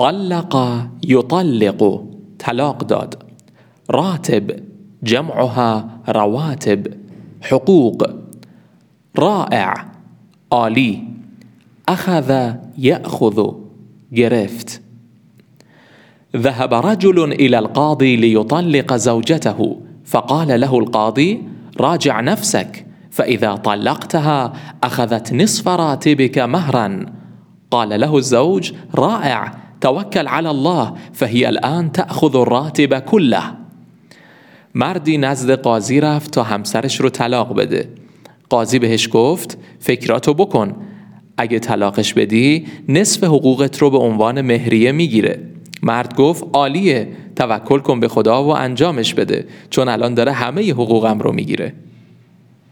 طلق يطلق. طلاق داد. راتب جمعها رواتب. حقوق. رائع. عالی أخذ یأخذ گرفت ذهب رجل إلى القاضي ليطلق زوجته فقال له القاضي راجع نفسك فإذا طلقتها أخذت نصف راتبك مهرا. قال له الزوج رائع توکل على الله فهي الان تاخذ الراتب كله مردی نزد قاضی رفت تا همسرش رو طلاق بده. قاضی بهش گفت فکراتو بکن. اگه طلاقش بدی نصف حقوقت رو به عنوان مهریه می‌گیره. مرد گفت عالیه توکل کن به خدا و انجامش بده چون الان داره همه حقوقم رو می‌گیره.